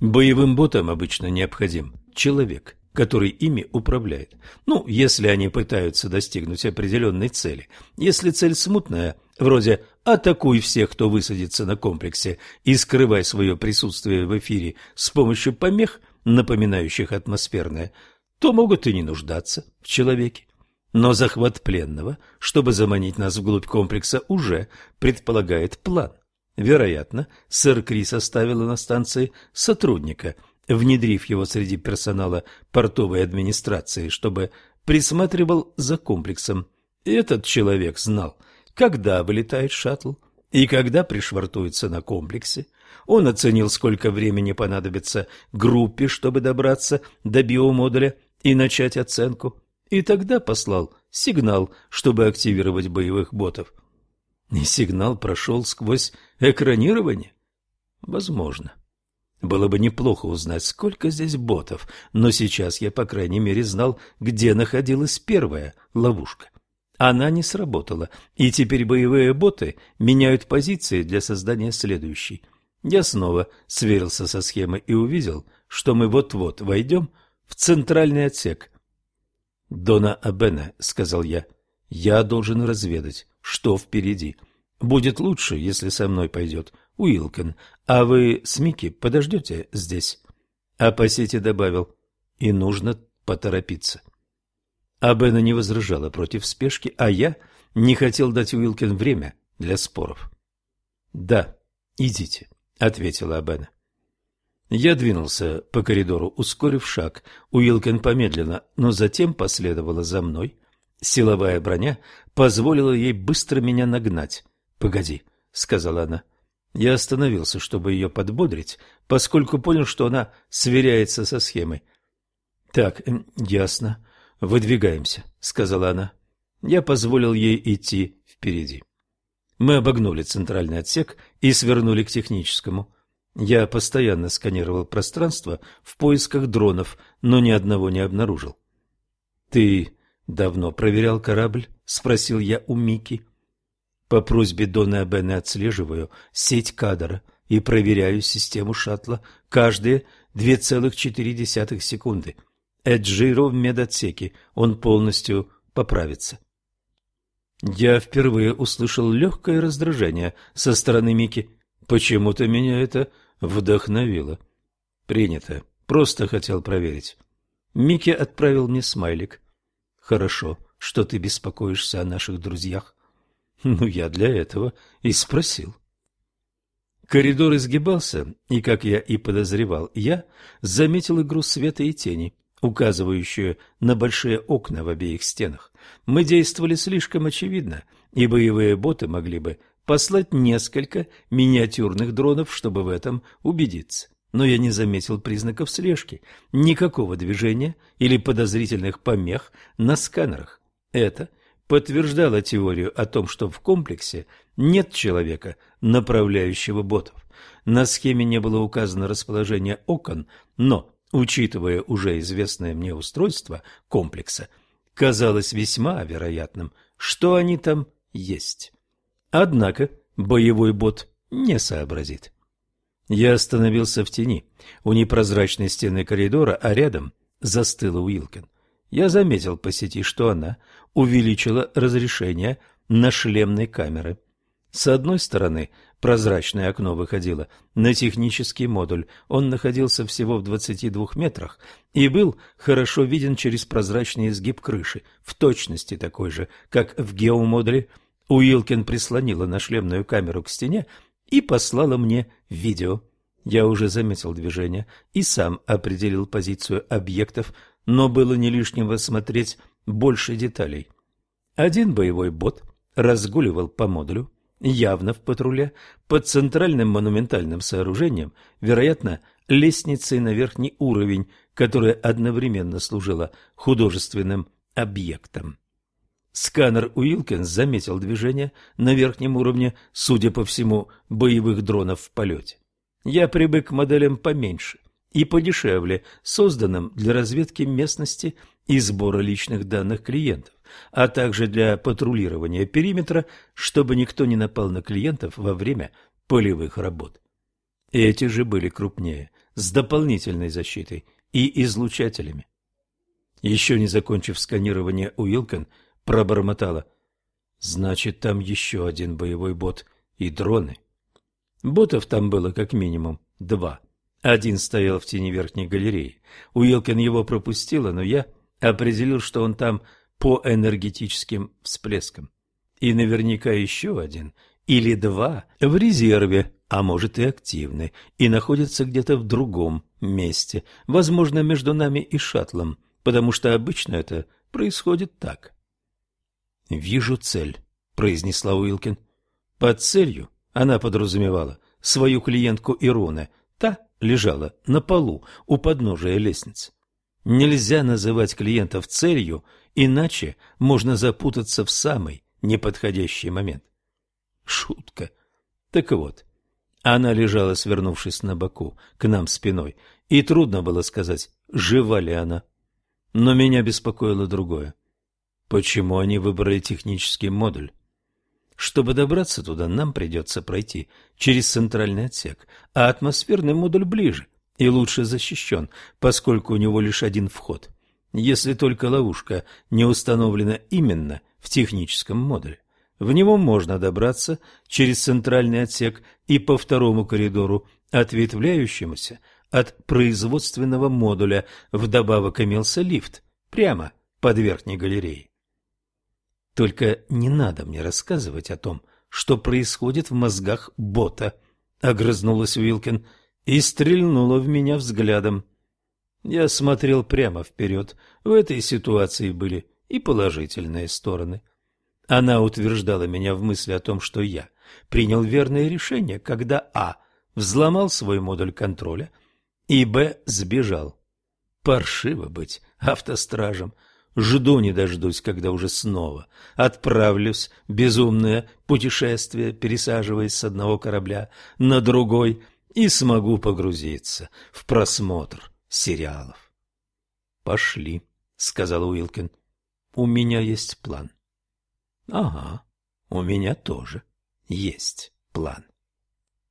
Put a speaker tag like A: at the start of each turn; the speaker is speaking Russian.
A: Боевым ботам обычно необходим человек, который ими управляет. Ну, если они пытаются достигнуть определенной цели. Если цель смутная, вроде «атакуй всех, кто высадится на комплексе и скрывай свое присутствие в эфире с помощью помех, напоминающих атмосферное», то могут и не нуждаться в человеке. Но захват пленного, чтобы заманить нас вглубь комплекса, уже предполагает план. Вероятно, сэр Крис оставила на станции сотрудника, внедрив его среди персонала портовой администрации, чтобы присматривал за комплексом. Этот человек знал, когда вылетает шаттл и когда пришвартуется на комплексе. Он оценил, сколько времени понадобится группе, чтобы добраться до биомодуля и начать оценку, и тогда послал сигнал, чтобы активировать боевых ботов. И сигнал прошел сквозь экранирование? Возможно. Было бы неплохо узнать, сколько здесь ботов, но сейчас я, по крайней мере, знал, где находилась первая ловушка. Она не сработала, и теперь боевые боты меняют позиции для создания следующей. Я снова сверился со схемой и увидел, что мы вот-вот войдем в центральный отсек. «Дона Абена», — сказал я, — «я должен разведать, что впереди. Будет лучше, если со мной пойдет Уилкен, а вы с Микки подождете здесь. А добавил, и нужно поторопиться. А Бена не возражала против спешки, а я не хотел дать Уилкен время для споров. «Да, идите», — ответила Абена. Я двинулся по коридору, ускорив шаг. Уилкен помедленно, но затем последовала за мной. Силовая броня позволила ей быстро меня нагнать. «Погоди», — сказала она. Я остановился, чтобы ее подбодрить, поскольку понял, что она сверяется со схемой. «Так, ясно. Выдвигаемся», — сказала она. Я позволил ей идти впереди. Мы обогнули центральный отсек и свернули к техническому. Я постоянно сканировал пространство в поисках дронов, но ни одного не обнаружил. «Ты давно проверял корабль?» — спросил я у Мики. По просьбе Дона Бена отслеживаю сеть кадра и проверяю систему шаттла каждые 2,4 секунды. Эджиро в медотсеке, он полностью поправится. Я впервые услышал легкое раздражение со стороны Мики. Почему-то меня это вдохновило. Принято. Просто хотел проверить. Микки отправил мне смайлик. Хорошо, что ты беспокоишься о наших друзьях. Ну, я для этого и спросил. Коридор изгибался, и, как я и подозревал, я заметил игру света и тени, указывающую на большие окна в обеих стенах. Мы действовали слишком очевидно, и боевые боты могли бы послать несколько миниатюрных дронов, чтобы в этом убедиться. Но я не заметил признаков слежки, никакого движения или подозрительных помех на сканерах. Это подтверждала теорию о том, что в комплексе нет человека, направляющего ботов. На схеме не было указано расположение окон, но, учитывая уже известное мне устройство комплекса, казалось весьма вероятным, что они там есть. Однако боевой бот не сообразит. Я остановился в тени у непрозрачной стены коридора, а рядом застыла Уилкин. Я заметил по сети, что она увеличила разрешение на шлемной камеры. С одной стороны, прозрачное окно выходило на технический модуль. Он находился всего в 22 метрах и был хорошо виден через прозрачный изгиб крыши, в точности такой же, как в геомодуле. Уилкин прислонила на шлемную камеру к стене и послала мне видео. Я уже заметил движение и сам определил позицию объектов но было не лишним рассмотреть больше деталей. Один боевой бот разгуливал по модулю, явно в патруле, под центральным монументальным сооружением, вероятно, лестницей на верхний уровень, которая одновременно служила художественным объектом. Сканер Уилкинс заметил движение на верхнем уровне, судя по всему, боевых дронов в полете. Я привык к моделям поменьше, и подешевле, созданным для разведки местности и сбора личных данных клиентов, а также для патрулирования периметра, чтобы никто не напал на клиентов во время полевых работ. Эти же были крупнее, с дополнительной защитой и излучателями. Еще не закончив сканирование, Уилкон пробормотала. «Значит, там еще один боевой бот и дроны». Ботов там было как минимум два. Один стоял в тени верхней галереи. Уилкин его пропустила, но я определил, что он там по энергетическим всплескам. И наверняка еще один или два в резерве, а может и активны, и находятся где-то в другом месте, возможно, между нами и шаттлом, потому что обычно это происходит так. «Вижу цель», — произнесла Уилкин. Под целью она подразумевала свою клиентку Ироне, та лежала на полу у подножия лестницы. Нельзя называть клиентов целью, иначе можно запутаться в самый неподходящий момент. Шутка. Так вот, она лежала, свернувшись на боку, к нам спиной, и трудно было сказать, жива ли она. Но меня беспокоило другое. Почему они выбрали технический модуль? Чтобы добраться туда, нам придется пройти через центральный отсек, а атмосферный модуль ближе и лучше защищен, поскольку у него лишь один вход, если только ловушка не установлена именно в техническом модуле. В него можно добраться через центральный отсек и по второму коридору, ответвляющемуся от производственного модуля. Вдобавок имелся лифт прямо под верхней галереей. Только не надо мне рассказывать о том, что происходит в мозгах бота, — огрызнулась Уилкин и стрельнула в меня взглядом. Я смотрел прямо вперед. В этой ситуации были и положительные стороны. Она утверждала меня в мысли о том, что я принял верное решение, когда А. взломал свой модуль контроля и Б. сбежал. Паршиво быть автостражем — Жду не дождусь, когда уже снова отправлюсь в безумное путешествие, пересаживаясь с одного корабля на другой, и смогу погрузиться в просмотр сериалов. «Пошли», — сказал Уилкин. «У меня есть план». «Ага, у меня тоже есть план».